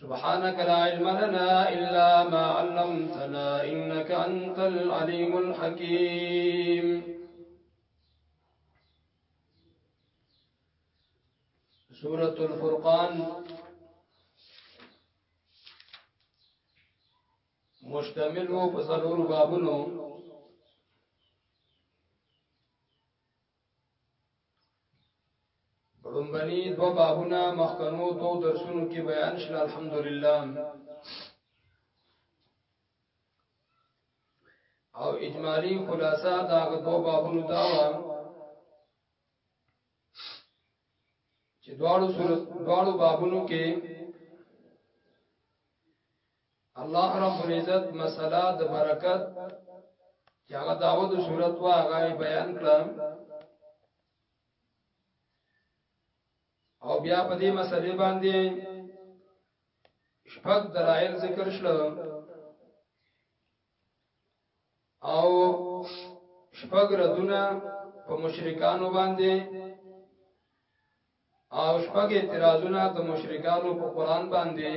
سبحانك لا علم لنا إلا ما علمتنا إنك أنت العليم الحكيم سورة الفرقان مشتمل په څلور رنبنی دو بابونه مخکنو دو درسونو کې بیان شل الحمدلله او اجمالی خلاصه دا دو بابونو دا و چې دواړو دواړو بابونو کې الله رب العزت مسله د برکت چې هغه داوود صورت وا هغه بیان کړه او بیا په دې مسلې باندې شپږ دلایل ذکر شل او شپږ ردونه په مشرکانو باندې او شپږ اعتراضونه د مشرکانو په قران باندې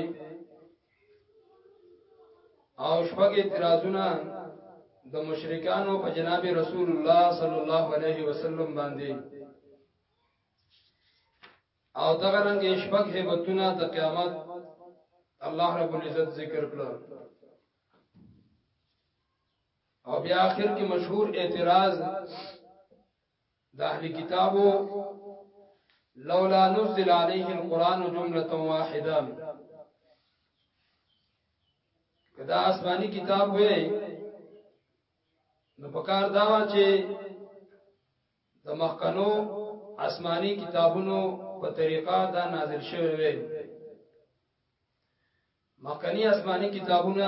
او شپږ اعتراضونه د مشرکانو په جناب رسول الله صلی الله علیه وسلم باندې او دغه رنګ شپږ هیبتونه د قیامت الله رب العزت ذکر کړل او بیا آخر کې مشهور اعتراض د اهل کتابو لولا نزل عليه القران جمله واحده کدا آسمانی کتاب وې نو پکار دا و چې د مخکنو آسمانی کتابونو په طریقه دا نازل شوی وي مخکنی آسمانی کتابونه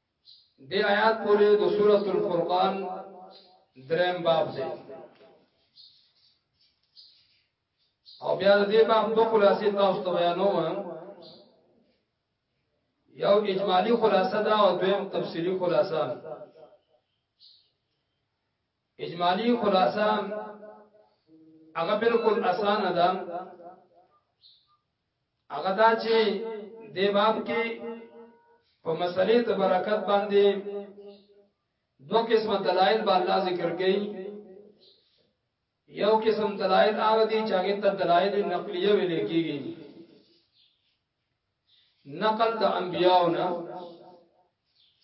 دې آیات پورې د سورۃ الفرقان دریم باب دی او بیا د دې باب دوه خلاصې تاسو ته بیانوم یو اجمالی خلاصه ده او دویم تفصیلی خلاصه اجمالی خلاصه هغه بالکل اسانه ده هغه دا چې د باب کې په مسلې ته برکت باندې دو قسم دلائل به الله ذکر کړي یو قسم دلائل هغه دي چې هغه ته دلائل نقلیه ویل کېږي نقل د انبیاونه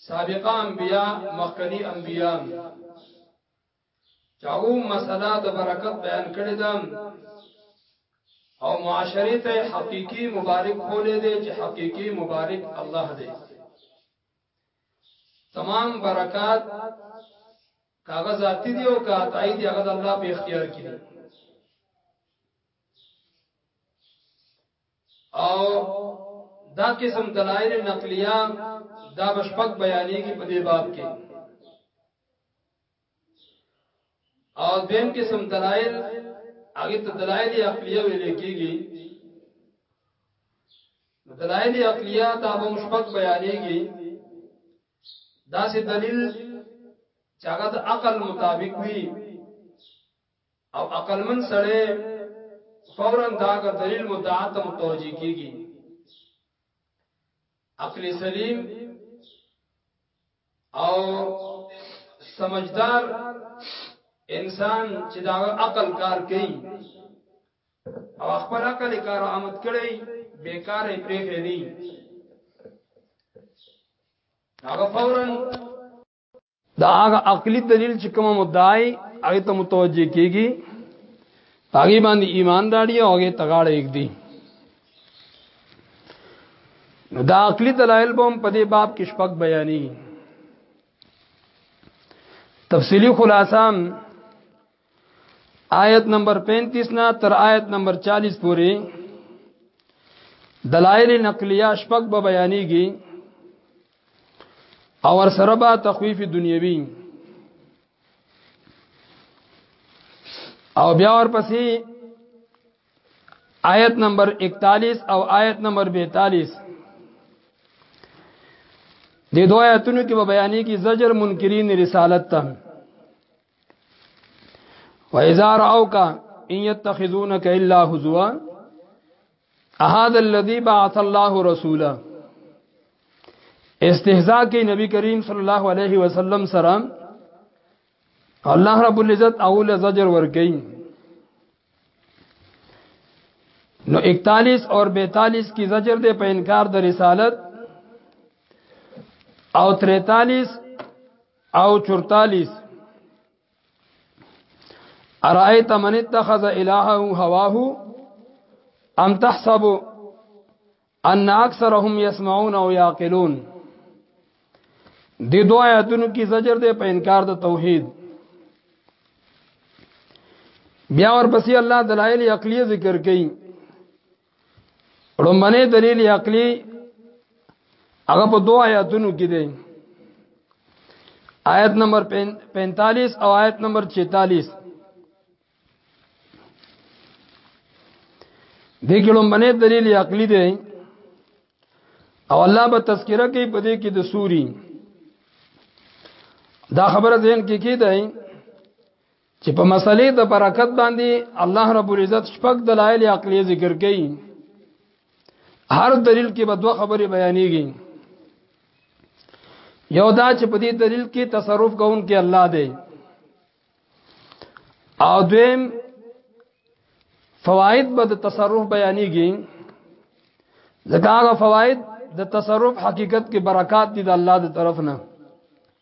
سابقه انبیا مخکنی انبیا چا اوم مسله د برکت بیان کړی ده او معاشره ته حقيقي مبارک کولې دي چې حقيقي مبارک الله دی تمام برکات کاغه ذاتی دی او کا تای دی هغه الله په اختیار کې دي او دا قسم دلایل نقلیه دا بشپک بیانې کې په دې باب کې او دیم قسم دلایل هغه ته دلایل عقلیه ویل کېږي دلایل عقلیه دا به مشبک بیانېږي دا سي دلیل چې هغه د عقل مطابق وي او عقل من سره فورا دا دلیل مدعا ته متوجي کیږي عقل سلیم او سمجدار انسان چې دا عقل کار کوي او خپل عقل کار آمد کړي بیکار یې پرې کوي هغه فورن دا هغه عقلی دلیل چې کوم مدعی هغه ته متوجه کیږي هغه باندې ایمان راړي او هغه تغاړه یک دي نو دا عقلی دلایل به په دې باب کې شپږ بیانې تفصیلی خلاصام آیت نمبر 35 نه تر آیت نمبر 40 پورې دلایل نقلیه شپږ به بیانېږي او ور سره به تخویف دنیوي او بیا ورپسې آیت نمبر 41 او آیت نمبر 42 د دوه آیتونو کې به بیانې کې زجر منکرین رسالت ته واذا راوك ان يتخذونك الا هزوا اهذا الذي بعث الله رسولا استهزاء کې نبی کریم صلی الله علیه وسلم سره الله رب العزت اول زجر ورکړي نو 41 اور 42 کی زجر دے په انکار د رسالت او 43 او 44 ارایت من اتخذ الهه هواه ام تحسب ان اکثرهم يسمعون او يعقلون دې دوه آیاتونو کې زجر دی په انکار د توحید بیا ورپسې الله دلایل عقلی ذکر کړي رومبنه دلیل عقلی هغه په دوه آیاتونو کې دی آیت نمبر 45 او آیت نمبر 46 دې کې لومبنه دلیل عقلی دی او الله به تذکرہ کوي په دې کې د سوري دا خبره ذهن کې کیدای چې په مسلې د برکت باندې الله رب العزت شپږ دلایل عقلی ذکر کړي هر دلیل کې به دوه خبرې بیانېږي یو دا چې په دې دلیل کې تصرف کوون کې الله دی او دویم فواید به د تصرف بیانېږي ځکه هغه فواید د تصرف حقیقت کې برکات دي د الله د طرف نه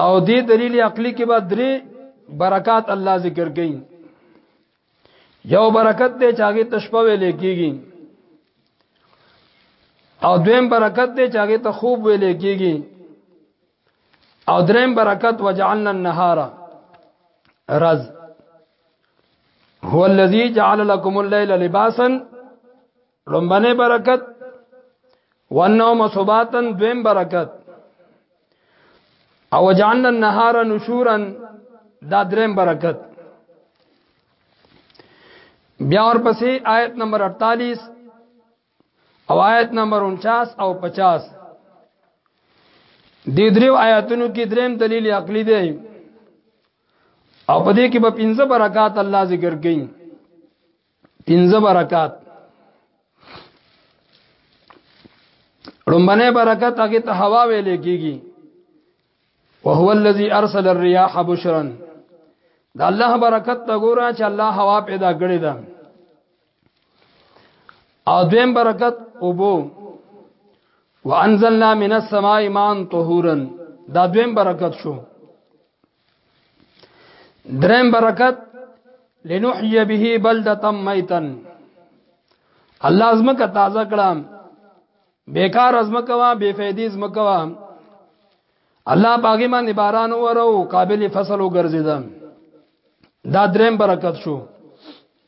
او دې دلیل عقلی کې بعد درې برکات الله ذکر کړي یو برکت دې چاغه تشپه ویل کېږي او دویم برکت دې چاغه ته خوب ویل کېږي او دریم برکت وجعلنا النهار رز هو الذي جعل لكم الليل لباسا لومبنه برکت وانه مصوباتن دویم برکت او جعلنا النهار نشورا دا دریم برکت بیا ورپسې آیت نمبر 48 او آیت نمبر 49 او 50 د دریو آیاتونو کې دریم دلیل عقلی دی او په دې کې به پنځه برکات الله ذکر کړي پنځه برکات رمبنه برکت هغه ته هوا ویل کیږي وهو الذي ارسل الرياح بشرا دا الله برکت ته ګوره چې الله هوا پیدا کړې ده او دویم برکت اوبو وانزلنا من السماء ماء طهورا دا دویم برکت شو درم برکت لنحيي به بلدة ميتا الله ازمکه تازه کړم بیکار ازمکه وا بے فیدی ازمکه وا الله باغی باندې باران ورو قابل فصل وګرځیدم دا دریم برکت شو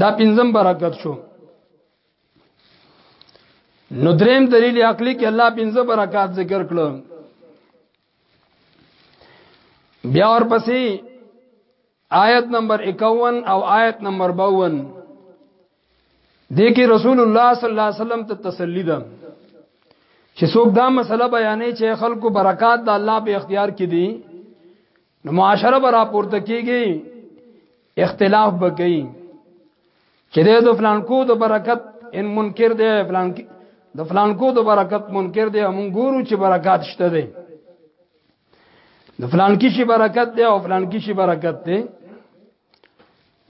دا پنځم برکت شو نو دریم دلیل عقلی کې الله پنځه برکات ذکر کړو بیا ورپسې آیت نمبر 51 او آیت نمبر 52 دیکي رسول الله صلی الله علیه وسلم ته تسلی ده چې څوک دا مسله بیانې چې خلکو برکات د الله په اختیار کې دي نو معاشره برا پورته کیږي اختلاف بګی چې د فلانکو د برکت ان منکر دی فلان د فلانکو د برکت منکر دی مونږ ګورو چې برکات شته دی د فلان کې شي برکت دی او فلان کې شي برکت دی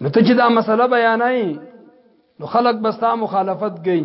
نو ته چې دا مسله بیانای نو خلک بستا مخالفت گئی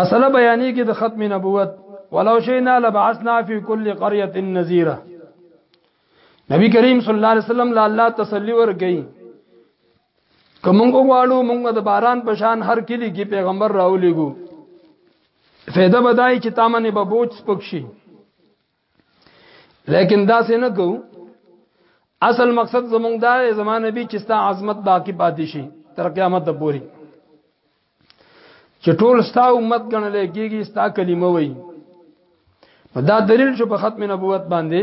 مسله بیانې کې د ختم نبوت ولو شئنا لبعثنا فی کل قريه نذیرا نبی کریم صلی الله علیه وسلم لا الله تسلی ورګی کوم غواړو موږ د باران په شان هر کلی کې پیغمبر راولېګو فایده بدای چې تامنه به بوج سپکشي لیکن دا څه نه کو اصل مقصد زمونږ دا زمانه به چې ستا عظمت باقی پاتې شي تر قیامت پورې چې ټول ستا امت ګڼل کېږي ستا کلمه وایي دا دلیل شو په ختم نبوت باندې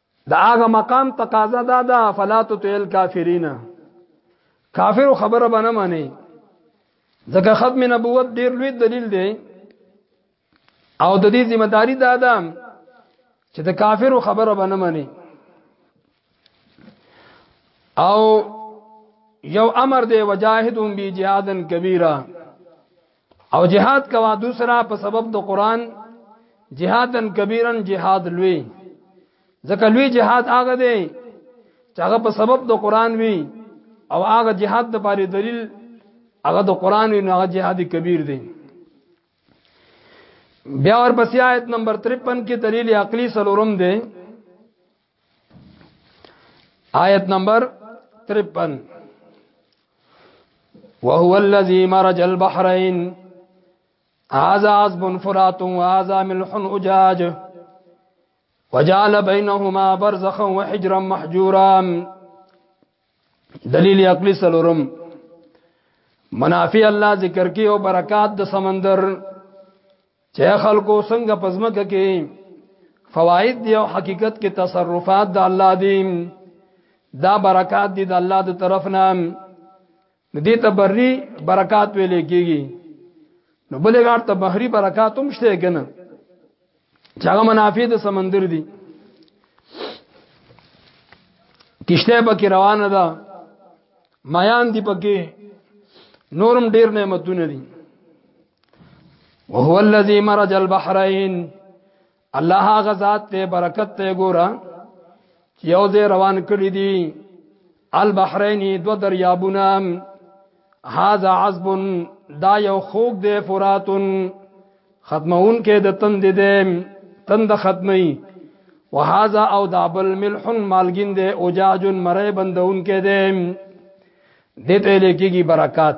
دا هغه مقام تقاضا دا دا فلا تطیل کافرین کافر خبره بنه معنی ځکه ختم نبوت ډیر لوی دلیل دی او د دې ذمہ داری دا ده چې د کافرو خبره بنه معنی او یو امر دی وجاهدهم بی جهادن کبیره او جهاد کوا دوسرا په سبب د قران جهادن کبیرن جهاد لوی ځکه لوی جهاد هغه دی چې هغه په سبب د قران وی او هغه جهاد د باري دلیل هغه د قران وی نو هغه جهاد کبیر دی بیا ورپسې آیت نمبر 53 کې دلیل عقلی سلورم دی آیت نمبر 53 وهو الذي مرج البحرين هذا عزب فرات وهذا ملح أجاج وجعل بينهما برزخا وحجرا محجورا دلیل عقلی سلورم منافع الله ذکر کې او برکات د سمندر چې خلکو څنګه پزمکه کې فواید دی او حقیقت کې تصرفات د الله دی دا برکات دی د الله د طرف نه د دې تبری برکات ویلې کیږي نو بلې غار ته بحری برکات هم شته کنه چې هغه منافع د سمندر دي کشته پکې روانه ده میان دی پکې نورم ډیر نعمتونه دي وهو الذي مرج البحرين الله هغه ذات ته برکت ته ګورا چې یو ځای روان کړی دی البحرین دو دریابونه هاذا عذب دا یو خوک دی فراتن ختمون کې د تند دی تند ختمي وهذا او دابل ملح مالګین دی اوجاج مری بندون کې دی دته لیکيږي برکات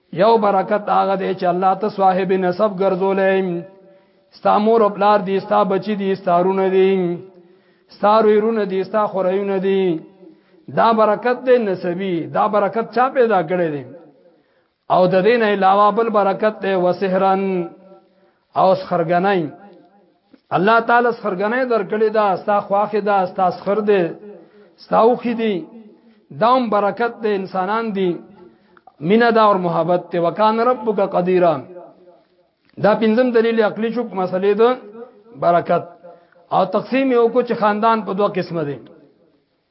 یو برکت هغه دی چې الله ته صاحب نسب ګرځولې ستا مور او پلار دي ستا بچي دي ستارونه دي ستارو يرونه دي ستا خوريونه دي دا برکت دی نسبی دا برکت چا پیدا کړی دی او د دین علاوه بل برکت دی وسحرن او سخرګنای الله تعالی سخرګنای درکړي دا ستا خواخه دا ستا سخر دي ستاوخي دي دام برکت د انسانان دي مینا دا او محبت ته وکان ربک قدیرا دا پنځم دلیل عقلی شو په مسلې ده برکت او تقسیم یو کو چې خاندان په دوه قسمه دي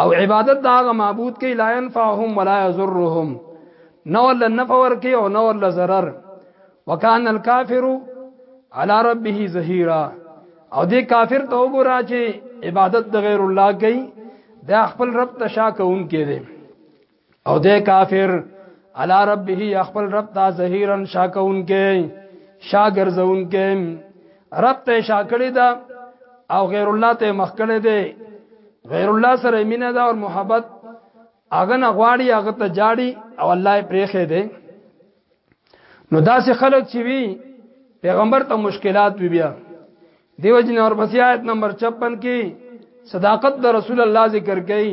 او عبادت دا غ معبود کې لا ينفعهم ولا يضرهم نو ول نفع ور کې او نو ول ضرر وکانه الکافر علی ربه ظهیرا او دې کافر ته وګورا چې عبادت د غیر الله کوي دا خپل رب ته شا کوون کې دي او د کافر علی ربه خپل رب ته ظهیرن شاکون کې شاګرزون کې رب ته شاکړی دا او غیر الله ته مخکړه دی غیر الله سره مینه دا او محبت اغه نه غواړي اغه ته جاړي او الله یې پرېخې دی نو داسې خلک چې وی پیغمبر ته مشکلات وی بیا دیو جن اور بسیات نمبر 56 کې صداقت د رسول الله ذکر کړي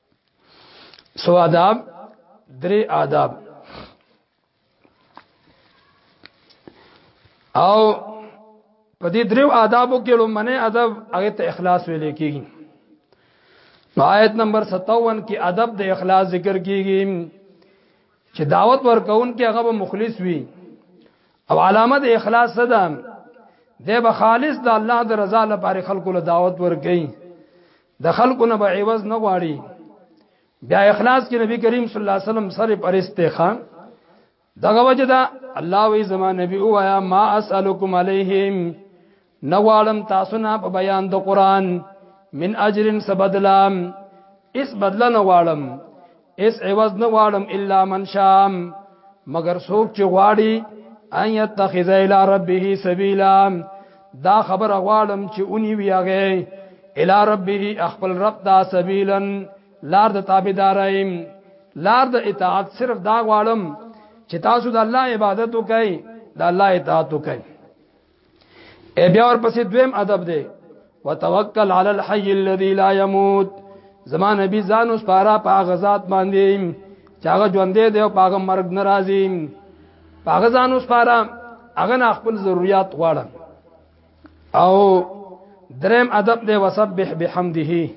سو آداب درې آداب او په دې درو آدابو کې لومنه ادب هغه ته اخلاص ویل کېږي آیت نمبر 57 کې ادب د اخلاص ذکر کیږي چې دعوت ورکون کې هغه به مخلص وي او علامه د اخلاص څه ده د به خالص د الله د رضا لپاره خلکو له دعوت ورکړي د خلکو نه به عوض نه غواړي بیا اخلاص کې نبی کریم صلی الله علیه وسلم سره پرسته خان دغه وجه دا الله وی زما نبی وایا ما اسالکم علیهم نوالم تاسو نه په بیان د قران من اجر سبدلام اس بدل نوالم اس عوض نه غواړم الا من شام مگر څوک چې غواړي ان يتخذ الى ربه سبيلا دا خبر غواړم چې اونی ویاغه الى ربه خپل رب دا سبيلا لار د تابعدارایم لار د اطاعت صرف دا غواړم چې تاسو د الله عبادت وکړئ د الله اطاعت وکړئ ای بیا ور پسې دویم ادب دی وتوکل علی الحي الذي لا يموت زما نبی ځان اوس پارا په غزاد باندې چې هغه ژوندې دی او په هغه مرګ ناراضي په هغه ځان اوس پارا هغه نه خپل ضرورت غواړم او دریم ادب دی وسبح بحمده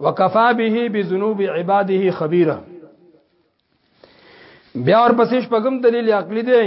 وکفا به بذنوب عباده خبيرا بیا ور پسې شپږم دلیل عقلی دی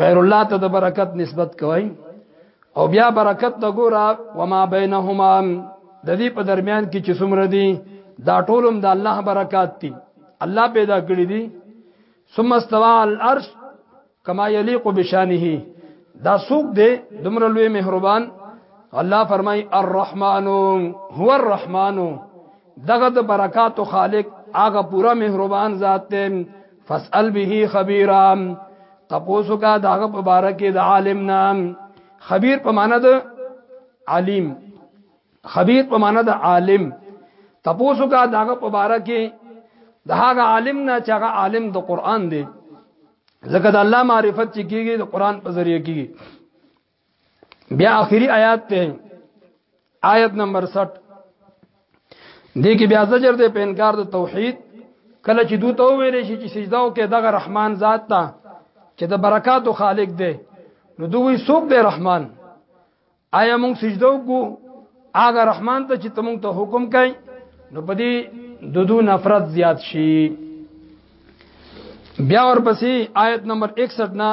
غیر الله ته د برکت نسبت کوي او بیا برکت ته ګوره وما بینهما د دې په درمیان کې چې څومره دي دا ټولم د الله برکات دي الله پیدا کړی دي ثم استوى العرش کما یلیق بشانه دا سوق دی دمر لوی مهربان الله فرمای الرحمن هو الرحمن دغه د برکات خالق هغه پورا مهربان ذات دی فاسأل به خبيرا تپوسو کا داغه په باره کې د عالم نام خبير په معنا د عالم خبير په معنا د عالم تپوسو کا داغه په باره کې د هغه عالم نه چې هغه عالم د قران دی ځکه د الله معرفت چې کیږي د قران په ذریعه کیږي بیا اخیری آیات ته آیت نمبر 60 دې کې بیا زجر دې په انکار د توحید کله چې دوی ته ویل شي چې سجده او کې دغه رحمان ذات ته چې د برکاتو خالق دی نو دوی څوک دی رحمان آیا موږ سجده وکړو هغه رحمان ته چې تمون ته حکم کوي نو په دې د دوه نفرت زیات شي بیا ورپسې آیت نمبر 61 نه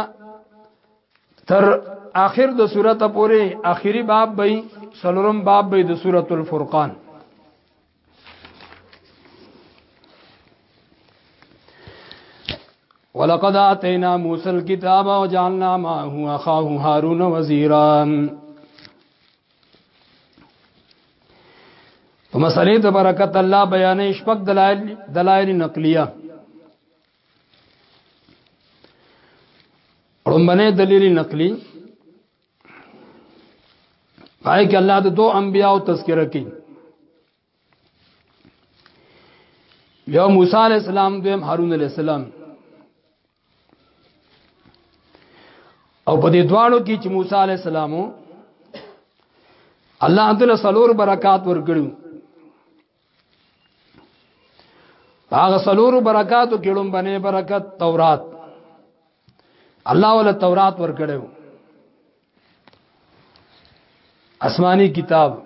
تر اخر د سورت پورې اخیری باب به سلورم باب به د سورت الفرقان ولقد اتینا موسی الكتاب وجعلنا معه اخاه هارون وزیرا په مسلې د برکت الله بیانې شپږ دلایل دلایل نقلیه رومبنه دلیل نقلی پای کې الله د دوه انبیانو تذکرہ کوي یو موسی علی السلام دویم هارون علی السلام او په دې دواړو کې چې موسی علی السلام الله تعالی سلور برکات ورکړو هغه سلورو برکاتو کې لومبنه برکت تورات الله ول تورات ورکړو آسمانی کتاب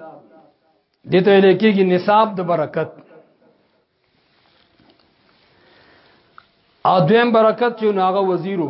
دته لیکيږي نصاب د برکت او دویم برکت چې ناغه وزیرو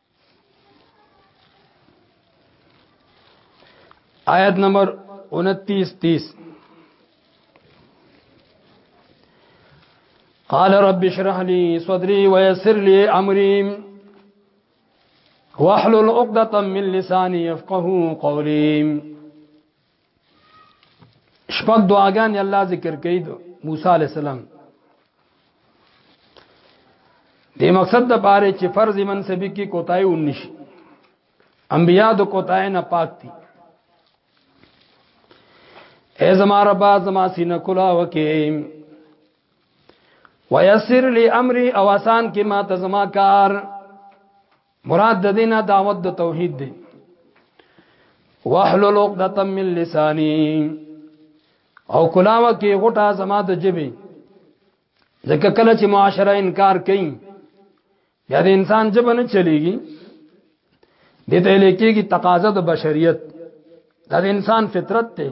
آیت نمبر 29 30 قال رب اشرح لي صدري ويسر لي امري واحلل عقدة من لساني يفقهوا قولي شپږ دعاګانې الله ذکر کوي د موسی عليه السلام د مقصد د پاره چې فرض منسبی کې کوتای ونیش انبیا د کوتای نه پاک دي اے زما رب زما سینه کلا وکې ويسر لي امري او آسان کې ما ته زما کار مراد د دینه دعوت د توحید دی واحلل عقدة من لساني او کلاوه کې غټه زما د جبه ځکه کله چې معاشره انکار کوي یا د انسان جبه نه چلیږي د دې لیکيږي تقاضا د بشریت دا د انسان فطرت ته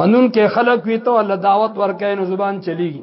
منون کې خلق وي ته الله دعوت ورکې نو زبان چلیږي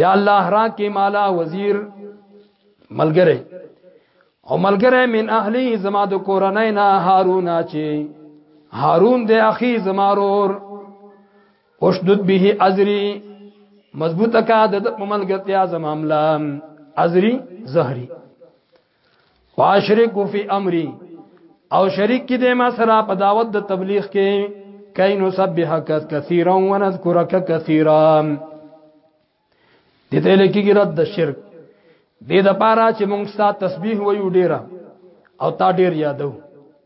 یا الله را کې مالا وزیر ملګری او ملګری من اهلی زما د کورنۍ نه هارون چې هارون د اخی زما رور اشدد به ازری مضبوطه کا د ملګرتیا زما املا ازری زهری واشرک فی امری او شریک کې د ما سره په دعوت د تبلیغ کې کین سبحک کثیرا ونذکرک کثیرا دې ته لکه رد د شرک دې د پاره چې موږ ستا تسبیح ویو ډیره او تا ډیر یادو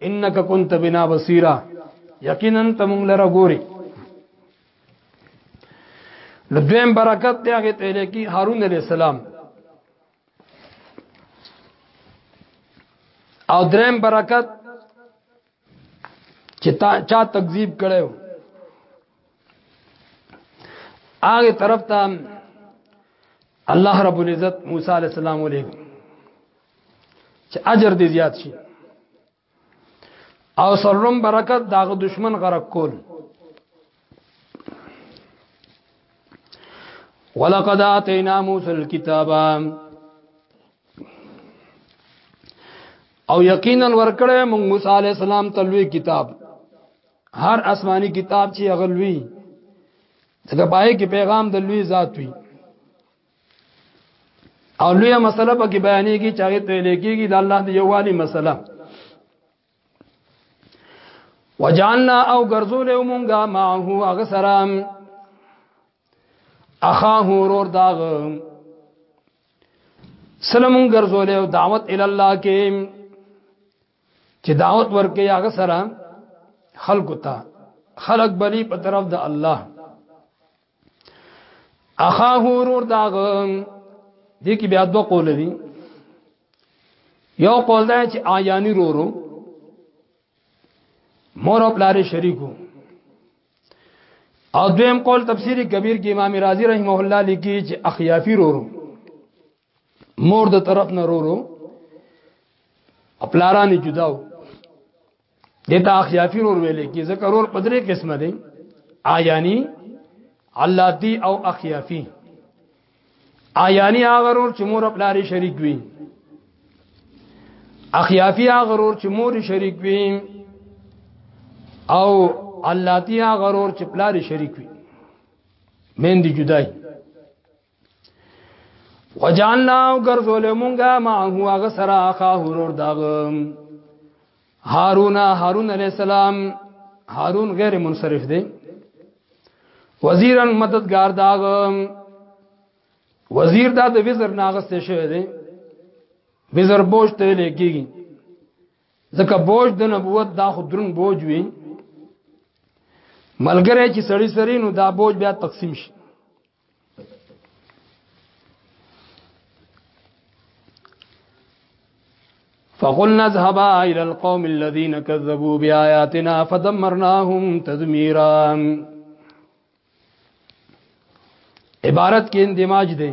انک کنت بنا بصیرا یقینا ته موږ لره ګوري لدویم برکت دی هغه ته لکی هارون علی السلام او درم برکت چې تا چا تکذیب کړو هغه طرف ته الله رب العزت موسی علی السلام علیه چې اجر دې زیات شي او سرلوم برکت داغه دشمن غرق کول ولقد اتینا موسی الكتاب او یقینا ورکړې موږ موسی علی السلام تلوي کتاب هر آسماني کتاب چې اغلوي دغه پای کې پیغام د لوی ذات وي او لوی مسله په کې بیانېږي چې هغه ته لیکيږي د الله دی یووالي مسله وجعلنا او غرزول مونږه معه هغه سره اخاه ور داغ سلام غرزول او دعوت ال الله کې چې دعوت ورکې هغه سره خلق ته خلق بلی په طرف د الله اخا هورور داغ دې کې بیا دوه قول دي یو قول دا چې آیانی رورو مور او پلار شریکو او دویم قول تفسیر کبیر کې امام رازی رحمه الله لیکي چې اخیافی رورو مور د طرف نه رورو خپلارانه جداو دته اخیافی رور ویل کی ذکر اور پدری قسمه دی آیانی علاتی او اخیافی آیانی هغه رور چې مور خپل لري شریک وي اخیافی هغه رور چې مور شریک وي او علاتی هغه رور چې خپل لري شریک وي مین دی جدای وجعلنا غرزول مونږه ما هو هغه سره اخا هرور داغ هارون هارون علی السلام هارون غیر منصرف دی وزیرن مددگار داغ وزیر دا د وزر ناغسته شوی دی وزر بوج ته لګیږي ځکه بوج د نبوت دا خو درن بوج وی ملګری چې سړی سړی نو دا بوج بیا تقسیم شي فقلنا اذهبا الى القوم الذين كذبوا بآياتنا فدمرناهم تدميرا عبارت کې اندماج دی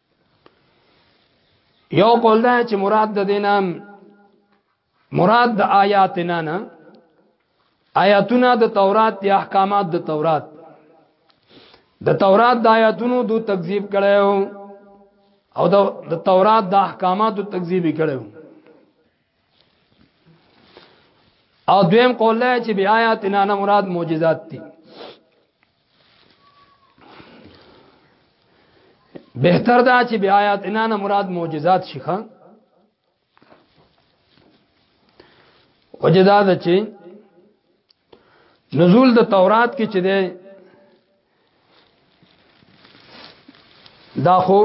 یو قول دا چې مراد د دینام مراد د آیاتنا نه آیاتونه د تورات یا احکامات د تورات د تورات د آیاتونو دو تکذیب کړو او د تورات د احکاماتو تکذیب کړو او دویم قول دی چې بیا آیاتنا نه مراد معجزات دي بهتر دا چې بیا آیات نه نه مراد معجزات شي خان وجدا ده چې نزول د تورات کې چې ده دا خو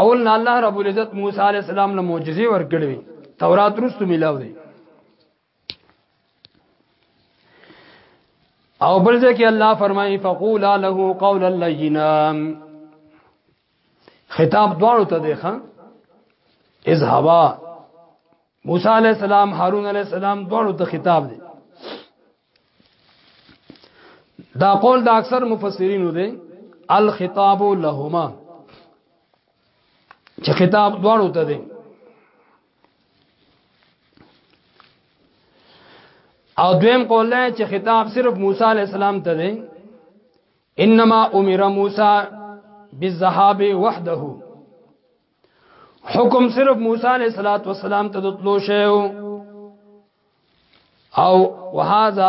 اول نه الله رب العزت موسی علی السلام له معجزې ورکړې تورات رسو ملاو دی او بل ځکه الله فرمایي فقولا له قولا لینا خطاب دواړو ته دی ښا از هوا موسی علی السلام هارون علی السلام دواړو ته خطاب دی دا قول دا اکثر مفسرین دی الخطاب لهما چې خطاب دواړو ته دی او دویم قول دی چې خطاب صرف موسی علی السلام ته دی انما امر موسی بالذهاب وحده حکم صرف موسی علیہ الصلات والسلام ته دتلو شیو او وهذا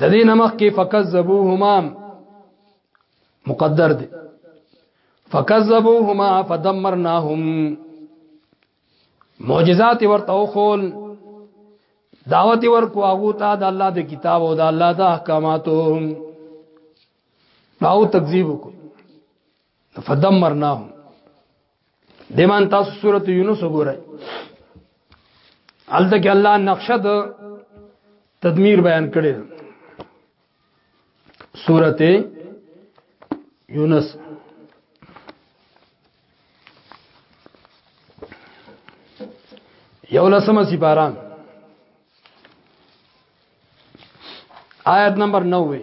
د دې نمخ کې فکذبوهما مقدر دي فکذبوهما فدمرناهم معجزات ورته خول دعوت ورکو هغه ته د الله د کتاب او د الله د احکاماتو او تکذیب کو فدمرناهم دیمان تاسو سورۃ یونس وګورئ الته کې الله نقشه د تدمیر بیان کړی سورۃ یونس یو لسمه سپارا آیت نمبر 90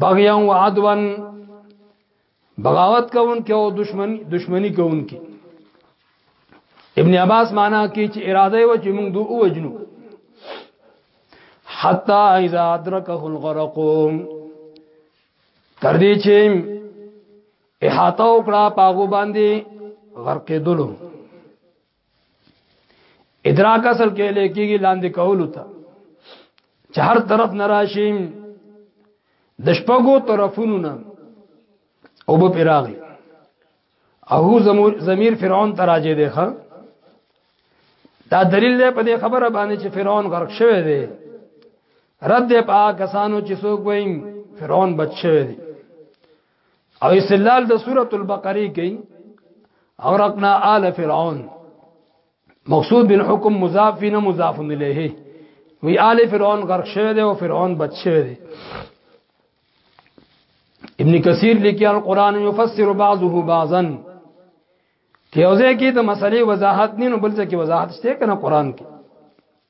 بغیا و عدوان بغاوت کوون کې او دشمنی دشمنی کوون کې ابن عباس معنا کې چې اراده و چې موږ دوه وجنو حتا اذا ادرکه الغرق تر دې چې احاطه وکړه پاغو باندې غرقې دلو ادراک اصل کې لیکيږي لاندې کول وتا چې هر طرف نراشي د شپږو طرفونو نه او به پیراغي اهو زمير فرعون ته راځي دی ښا دا دلیل دی په دې خبره باندې چې فرعون غرق شوی دی رد په کسانو چې څوک وایي فرعون بچ شوی دی او استدلال د سوره البقره کې اورقنا آل فرعون مقصود بالحكم مضاف نه مضاف الیه وی آل فرعون غرق شوه دی او فرعون بچ شوه دی ابن کثیر لیکي القرآن یفسر بعضه بعضا کې اوځه کې د مسلې وضاحت نه نو بل څه کې وضاحت شته کنه قرآن کې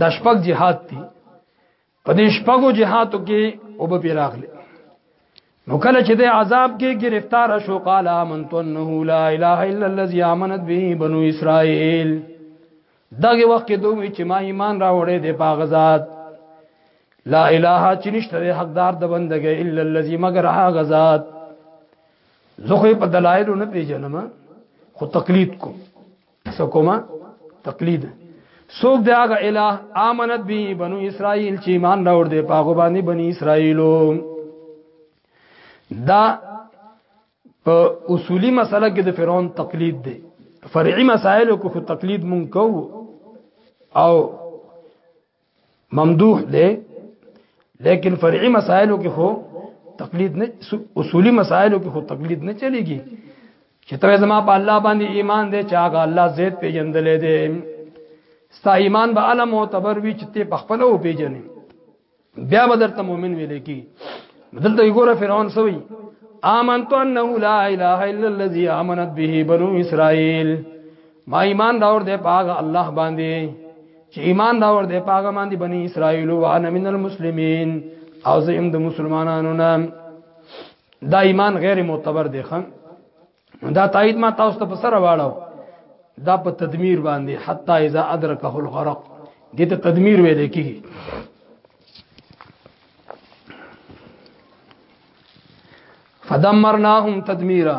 دا شپږ جهاد دي په دې شپږو جهاتو کې او به پیراغله نو کله چې د عذاب کې گرفتار شو قال امنت انه لا اله الا الذي امنت به بنو اسرائيل دغه وخت کې دوی چې ما ایمان راوړې د پاغزاد لا اله چې نشته حقدار د بندګې الا الذي مگر هغه ذات زه خو په دلایل نه پیژنم خو تقلید کوم سکوما تقلید سوک دی هغه الہ امنت به بنو اسرائیل چې ایمان راوړ دی پاغه باندې بنی اسرائیلو دا په اصولی مسله کې د فرعون تقلید دی فرعي مسائل کو خو تقلید مونږ کو او ممدوح دی لیکن فرعي مسائلو کې خو تقلید نه اصولی مسائلو کې خو تقلید نه چلیږي چې ته زما په الله باندې ایمان دی چې هغه الله زید پیژندلې دی ستا ایمان به علم معتبر وي چې ته په خپل او پیژنې بیا به درته مؤمن ویل کی دلته ګوره فرعون سوی آمنت انه لا اله الا الذي آمنت به بنو اسرائيل ما ایمان راوړ دې پاغه الله باندې چې ایمان راوړ دې پاغه باندې بنی اسرائیل او انا من المسلمین او زه هم د مسلمانانو نه دا ایمان غیر معتبر دی خان دا تایید ما تاسو ته په سره واړو دا په تدمیر باندې حتا اذا ادرکه الغرق دې ته تدمیر ویل کیږي فدمرناهم تدمیرا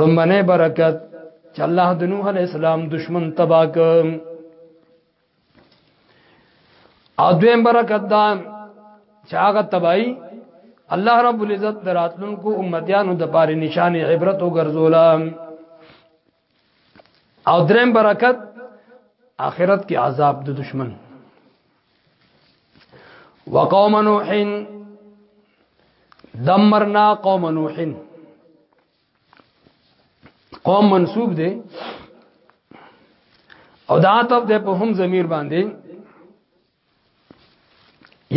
رمبنه برکت چې الله د نوح علی السلام دشمن تبا ک او دویم برکت دا چې هغه تبای الله رب العزت دراتلونکو امتیانو د پاره نشانه عبرت وګرځولا او درم برکت آخرت کې عذاب د دشمن وقوم نوح دمرنا قوم نوح قوم منسوب دی او دا عطف ده په هم ضمیر باندې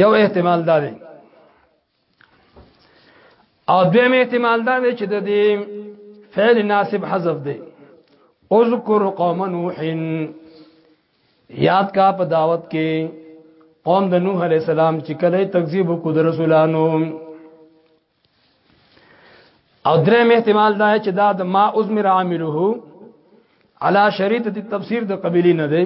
یو احتمال دا دی او دویم احتمال دا دی چې د دې فعل ناسب حذف دی اذکر قوم نوح یاد کا په دعوت کې قوم د نوح علی السلام چې کله تکذیب کو د رسولانو او درې احتمال دا چې دا د ما ازمر عامله علا شریط د تفسیر د قبلی نه دی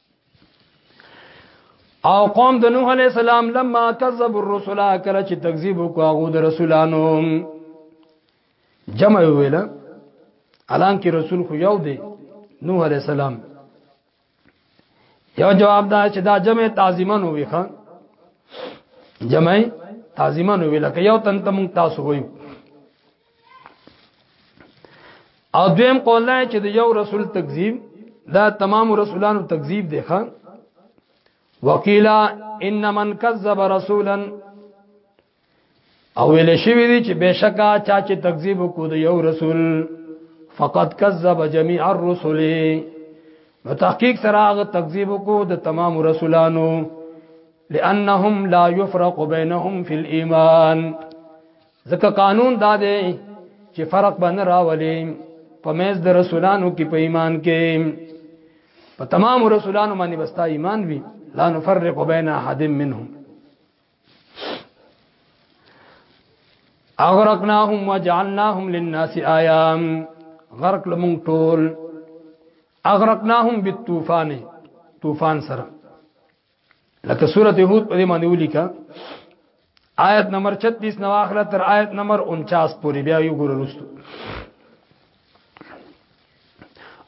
او قوم د نوح علی السلام لما کذب الرسل کله چې تکذیب وکاو د رسولانو جمع ویل الان کې رسول خو یو دی نوح علی السلام یو جواب دا چې دا جمع تعظیمن وي خان جمع تعظیمن ویل که یو تن تم تاسو وایو او دویم قول نه چې د یو رسول تکذیب دا تمام رسولانو تکذیب دی ښا وکیلا ان من کذب رسولا او ویل شوی دی چې بشکا چا چې تکذیب وکړو د یو رسول فقط کذب جميع الرسل نو تحقیق سره هغه تکذیب کو د تمام رسولانو لانهم لا يفرق بينهم في الايمان ځکه قانون دا دی چې فرق باندې راولي په مېز د رسولانو کې په ایمان کې په تمام رسولانو باندې بستا ایمان وي لا نفرق بین احد منهم اغرقناهم وجعلناهم للناس آیام غرق لمون ټول اغرقناهم بالطوفان طوفان سره لکه سورته هود په دې باندې ولیکا آیت نمبر 36 نو اخره تر آیت نمبر 49 پورې بیا یو ګور رسو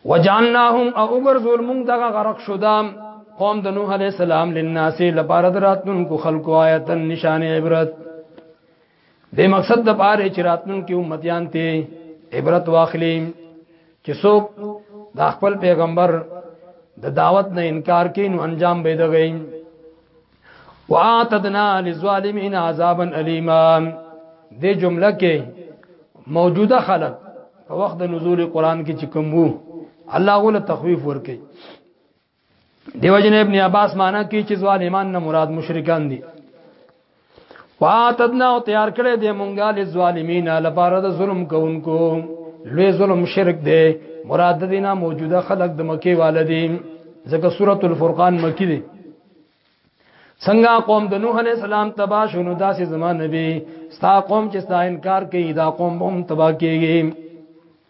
وجعلناهم او وګرځول موږ دغه غرق شودام قوم د نوح علی السلام للناس لپاره دراتونکو خلقو آیتن نشانه عبرت د مقصد د پاره چې راتلونکي امتیان ته عبرت واخلي چې څوک د خپل پیغمبر د دعوت نه انکار کین او انجام به دغی واعتدنا للظالمین عذابا الیما دې جمله کې موجوده خلق په وخت د نزول قران کې چې کوم وو الله غو له تخویف ورکي دیو جن ابن عباس معنا کوي چې ظالمان نه مراد مشرکان دي واتدنا او تیار کړی دی مونږه لزوالمین لپاره د ظلم کوونکو لوی ظلم شرک دی مراد دینا موجوده خلق د مکی والدی ځکه سورۃ الفرقان مکی دی څنګه قوم د نوح علی السلام تبا شونو داسې زمانه نبی ستا قوم چې ستا انکار کوي دا قوم هم تبا کیږي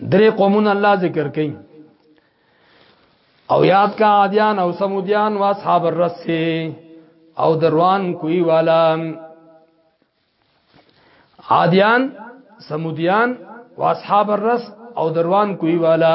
درې قومونه الله ذکر کوي او یاد کا عادیان او سمودیان او اصحاب الرس او دروان کوي والا عادیان سمودیان او اصحاب الرس او دروان کوي والا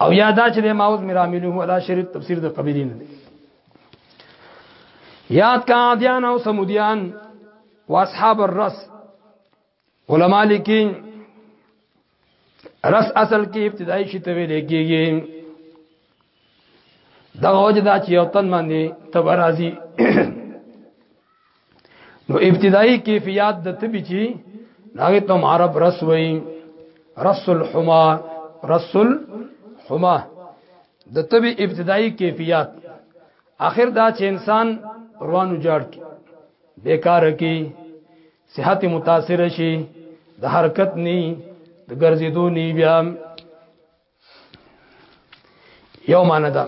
او یا دا چې ما اوس میراملو ولا شریط تفسیر د قبیلین دی یاد کا عادیان او سمودیان واصحاب الرس علما لیکي رس اصل کې ابتدایي شته ویل کېږي دا وجه دا چې یو تن باندې تبرازي نو ابتدایي کیفیت د تبي چې هغه تم عرب رس وای رس الحما رس الحما د تبي ابتدایي کیفیت اخر دا چې انسان روانو جاړ کی بیکار کی صحت متاثر شي د حرکت ني د ګرځېدو ني بیا یو معنی ده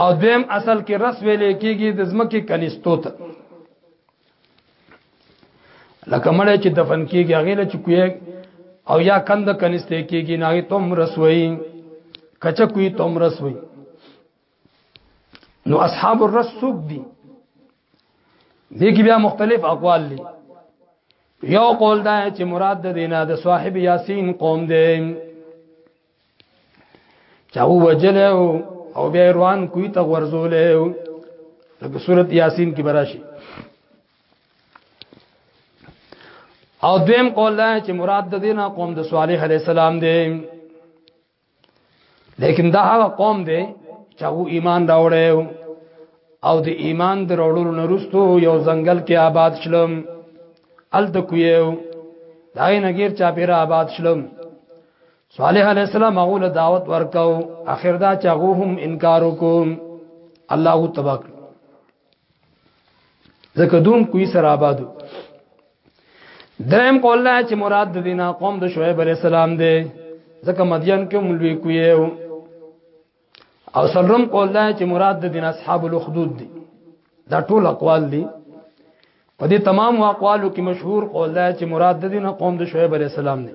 او دویم اصل کې رس ویلې کېږي د زمکه کنيستو ته لکه مړی چې دفن کېږي هغه له چکوي او یا کند کنيسته کېږي نه تم رسوي کچ کوي تم رسوي نو اصحاب الرسوک دي دې کې بیا مختلف اقوال دي یو قول دا چې مراد د دینه د صاحب یاسین قوم دی چاو وجل او بیا روان کوی ته ورزول لکه سورۃ یاسین کې براشي او دویم قول دا چې مراد د دینه قوم د صالح علی السلام دی لیکن دا هغه قوم دی چې هغه ایمان راوړی او د ایمان د راوړلو نرستو یو ځنګل کې آباد شلم ال د کویو دای نګیر چا پیر آباد شلم صالح علی السلام هغه له دعوت ورکاو اخر دا چې هغه هم انکار وکوم الله تبارک ځکه دوم کوی سره آبادو دریم قول لا چې مراد د دینا قوم د شعیب علی السلام دی ځکه مدین کې مولوی کوی او سلرم قول لا چې مراد د دین اصحاب الخدود دی دا ټول اقوال دي په دې تمام اقوالو کې مشهور قول لا چې مراد د دین قوم د شعیب علی السلام دی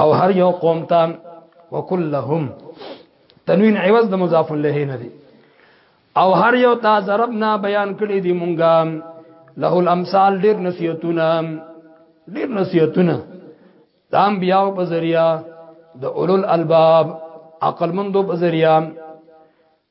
او هر یو قوم ته وکلهم تنوین عوض د مضاف له نه دی او هر یو تا ضربنا بیان کړی دی مونږه له الامثال ډیر نصیحتونه ډیر نصیحتونه د انبیاء په ذریعہ د اولل الباب عقل مندو په ذریعہ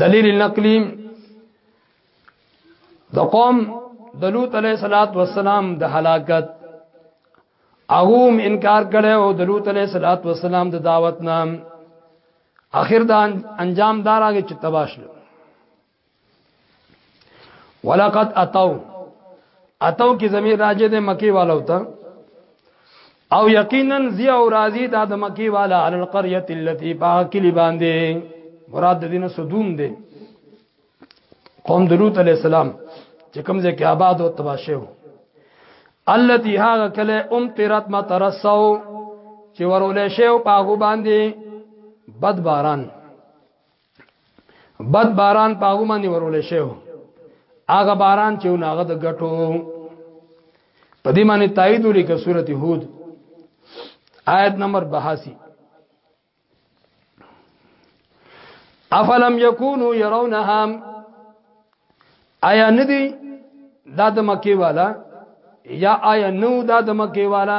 دلیل نقلی د قوم د لوط علیه صلوات و سلام د هلاکت اغوم انکار کړي او د لوط علیه صلوات و سلام د دعوت نام اخر دا انجام داراږي چې تباشل ولقد اتو اتو کې زمير راځي د مکی والو ته او یقینا زی او راضی دا د مکی والا علی القريه التي باکلی باندې مراد دین صدوم دی قوم دلوت علی السلام چې کوم ځای کې آباد او تباشه وو التي هاغه کله ام تیرت ما ترسو چې ورولې شه او پاغو باندې بد باران بد باران پاغو باندې ورول شي هغه باران چې ناغه د غټو په دې باندې تایید ولیکه سورته هود آیت نمبر 82 افلم یکونو يرونها آیا ندی دا د مکی والا یا آیا نو دا د مکی والا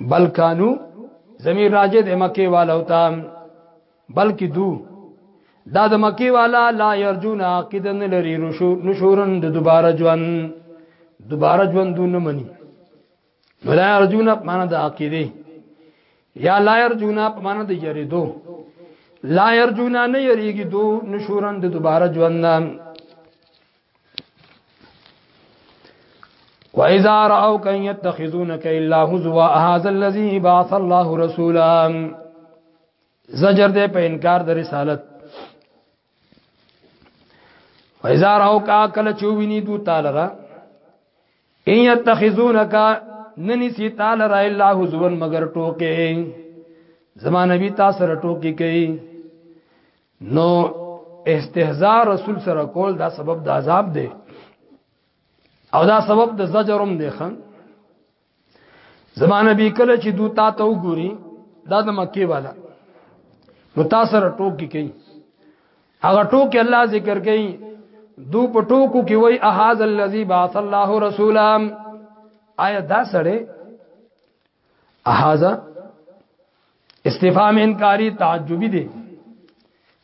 بل کانو زمير راجه د مکه والو ته بلکې دو دا د مکی والا لا يرجون عقیدن لري نشورن د دوباره ژوند دوباره ژوند نه مني ولا يرجون معنا د عقیده یا لا يرجون معنا د یریدو لا يرجون نه یریږي دو نشورن د دوباره ژوند وَإِذَا رَأَوْكَ يَتَّخِذُونَكَ إِلَّا هُزُوًا هَذَا الَّذِي بَعَثَ اللَّهُ رَسُولًا زجر دې په انکار د رسالت وَإِذَا رَأَوْكَ کله چوبینی دو تعالی را ان يَتَّخِذُونَكَ ننی سی تعالی را الا هُزُوًا مگر ټوکې زما نبی تاسو را ټوکې کوي نو استهزاء رسول سره کول دا سبب د عذاب دی او دا سبب د زجرم دی خان زمانه به کله چې دوی تا ته وګوري دا د مکی والا نو تا سره ټوکی کوي هغه ټوکی الله ذکر کوي دو په ټوکو کې وای احاذ الذی بعث الله رسولا آیا دا سره احاذا استفهام انکاری تعجبی دی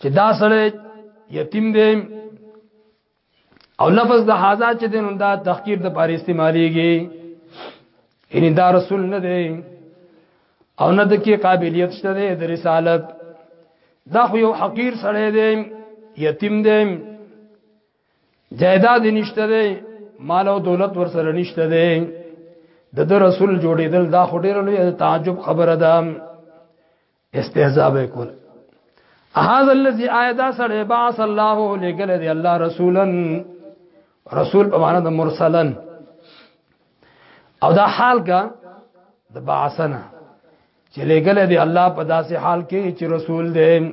چې دا سره یتیم دی او لفظ د حاضر چې دین دا تحقیر د پاره استعمالیږي ان دا رسول نه دی او نه د کې قابلیت شته دی د رسالت دا خو یو حقیر سره دی یتیم دی جایداد نشته دی مال او دولت ورسره نشته دی د د رسول جوړیدل دا خو ډیر لوی تعجب خبره ده استهزاء به کول هذا الذي ايدا سره باس الله لګل دی الله رسولا رسول په معنا د مرسلن او دا حال کا د باعثنا چې لګل دی الله په داسې حال کې چې رسول دی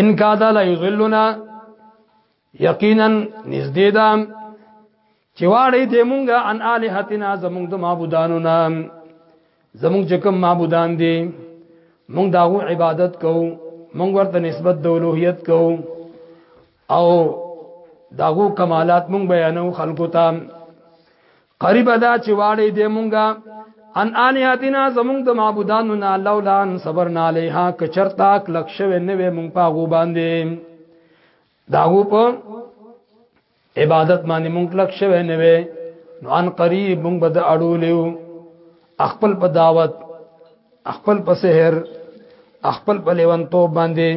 ان کادا لا یذلنا یقینا نزدې ده چې واړې دې مونږه ان الہتنا زمونږ د معبودانو نام زمونږ چې کوم معبودان دي مونږ داغو عبادت کوو مونږ ورته نسبت د اولوہیت کوو او داغو کمالات مونږ بیانو خلکو ته قریب دا چې واړې دې مونږه ان ان یاتینا زمونږ د معبودانو نه لولا ان صبرنا علیها کچرتا کلک شوه نه وې مونږ پاغو باندې داغو په عبادت باندې مونږ کلک شوه نه وې نو ان قریب مونږ بد اړولیو خپل په دعوت خپل په سحر خپل په لیوانتوب باندې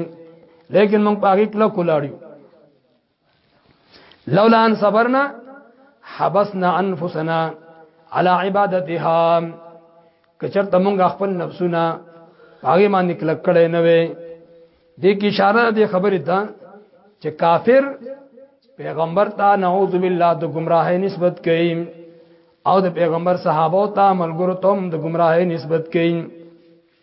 لیکن مونږ پاغي کلک ولاړیو لولا ان صبرنا حبسنا انفسنا على عبادتها کچرته مونږ خپل نفسونه هغه باندې کلک کړي نه وي د کی اشاره د خبرې ته چې کافر پیغمبر ته نعوذ بالله د گمراهۍ نسبت کوي او د پیغمبر صحابه ته ملګرو ته د گمراهۍ نسبت کوي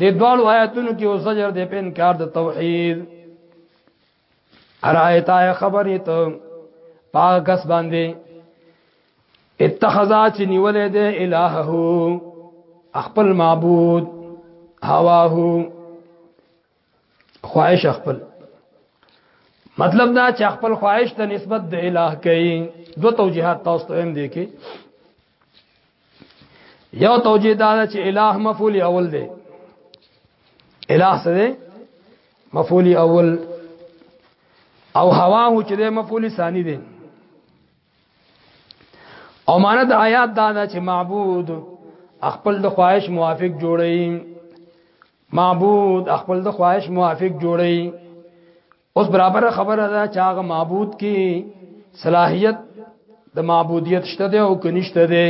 د دوالو آیاتونو کې او زجر د په انکار د توحید ارایت آیا خبرې ته پاک کس باندې اتخذا چې نیولې ده الہه خپل معبود هواه خواهش خپل مطلب دا چې خپل خواهش ته نسبت د الہ کوي دو توجيهات تاسو ته هم دي کې یو توجیه دا چې الہ مفعول اول دی الہ څه دی مفعول اول او هوا هو چې دی مفعول ثانی دی او معنی د آیات دا ده چې معبود خپل د خواهش موافق جوړي معبود خپل د خواهش موافق جوړي اوس برابر خبره ده چې هغه معبود کې صلاحیت د معبودیت شته دی او کنيشته دی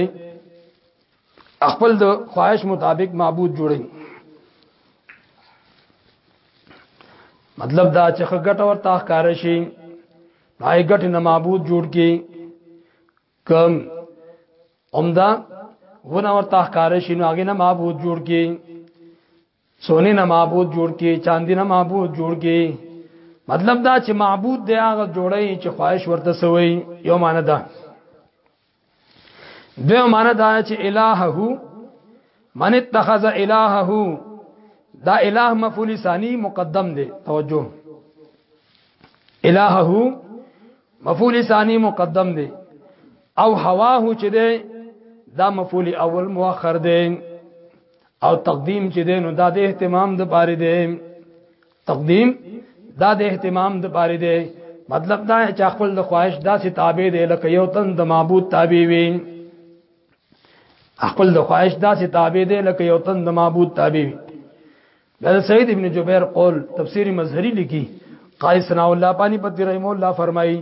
خپل د خواهش مطابق معبود جوړي مطلب دا چې خګټ او تاخ کار شي پای ګټ نه معبود جوړ کی کم عمدا ونه ور تاخ کار شي نو هغه نه معبود جوړ کی سونی نه معبود جوړ کی چاندی نه معبود جوړ کی مطلب دا چې معبود دی هغه جوړی چې خواهش ورته سوی یو معنی ده دیو معنی دا چې الہه من اتخذ الہه دا الہ مفعول ثانی مقدم دی توجه الہه مفعول ثانی مقدم دی او هواه چې دی دا مفعول اول مؤخر دی او تقدیم چې دینو دا د اهتمام د پاره دی تقدیم دا د اهتمام د پاره دی مطلب دا چې خپل د خواهش داسې تابع دی لکه یو تن د معبود تابع وي خپل د خواهش داسې تابع دی لکه یو تن د معبود تابع وي دا سید ابن جبیر قول تفسیر مظهری لیکي قائد ثنا الله پانی پتی رحم الله فرمایي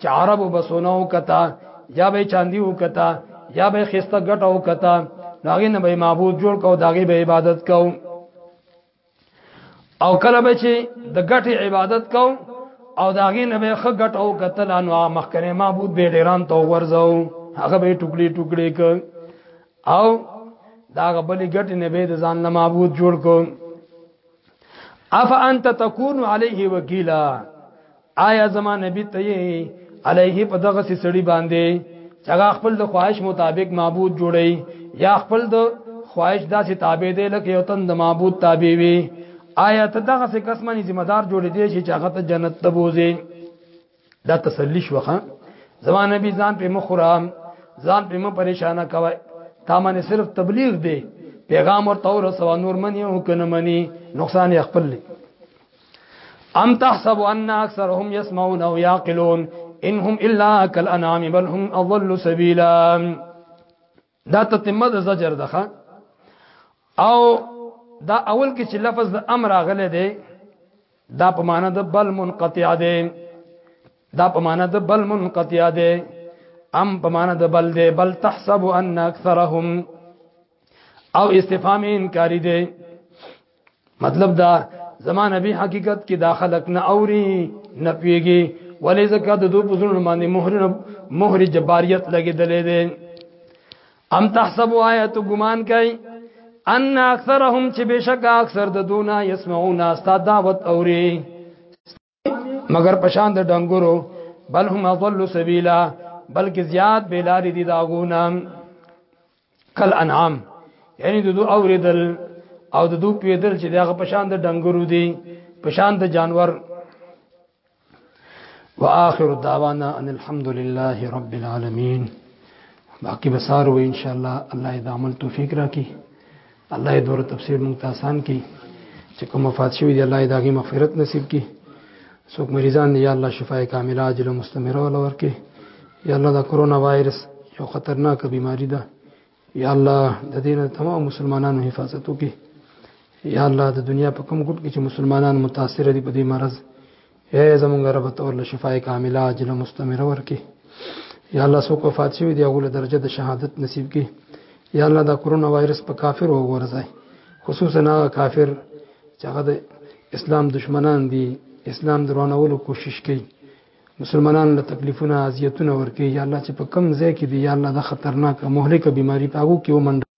چې عرب وبسونه وکتا یا به چاندي وکتا یا به خسته ګټه وکتا داغه نه به معبود جوړ کو داغه به عبادت کو او کله به چې د ګټه عبادت کو او داغه نه به خ ګټه وکتل نو مخکنه معبود به ډیران تو ورځو هغه به ټوکلي ټوکلي ک او دا غبلې ګټه نه به د ځان نه معبود جوړ کو اف انت تكون عليه وكيلا آیا زما نبی ته علیه په دغه سړي باندې چې هغه خپل د خواهش مطابق معبود جوړي یا خپل د خواهش داسې تابع دی لکه یو تن د معبود تابع وي آیا ته دغه څه قسمه ذمہ دار جوړې دي چې هغه ته جنت ته بوزي دا تسلی شوخه زما نبی ځان په مخرام ځان په مو پریشانه کوي تا باندې صرف تبلیغ دی پیغام او تور سوا نور منی او کنه منی نقصان یې خپل لی ام تحسب ان اکثرهم يسمعون او يعقلون انهم الا كالانعام بل هم اضل سبيلا دا تتمه د زجر ده او دا اول کې چې لفظ د امر راغله دی دا په معنا د بل منقطع دی دا په معنا د بل منقطع دی ام په معنا د بل دی بل تحسب ان اکثرهم او استفهام انکاری دی مطلب دا زمان نبی حقیقت کې داخلك نه اوري نه پیږي ولې زکه د دوه پسونو باندې مهر مهر جباریت لګیدلې ده ام تحسب آیت ګمان کوي ان اکثرهم چې بشک اکثر د دونه يسمعون استاد دعوت اوري مگر پشان د ډنګورو بل هم اضل سبیلا بلکې زیات بلاری دي داغونه کل انعام یعنی د دو اوریدل او د دو پیدل چې دغه پشان د ډنګورو دي پشان د جانور واخر دعوانا ان الحمد لله رب العالمین باقی بسار و ان شاء الله الله دې عمل توفیق راکړي الله دې دور تفسیر مونږ ته آسان کړي چې کوم وفات شوی دی الله دې هغه مغفرت نصیب کړي څوک مریضان دي یا الله شفای کامله عاجل او مستمره ول ورکړي یا الله دا کرونا وایرس یو خطرناک بیماری ده یا الله د دې تمام مسلمانانو حفاظت وکړي یا الله د دنیا په کوم ګټ کې چې مسلمانان متاثر دي په دې مرض اے زمونږ رب ته ورله شفای کامله عاجله مستمره ورکې یا الله سو کو فات شوی دی غوله درجه د شهادت نصیب کې یا الله دا کرونا وایرس په کافر وګورځي خصوصا هغه کافر چې هغه د اسلام دشمنان دي اسلام درونولو کوشش کوي مسلمانانو له تکلیفونه اذیتونه ورکي یا الله چې په کم ځای کې دی یا الله دا خطرناک مهلکه بیماری پاغو کې ومنډ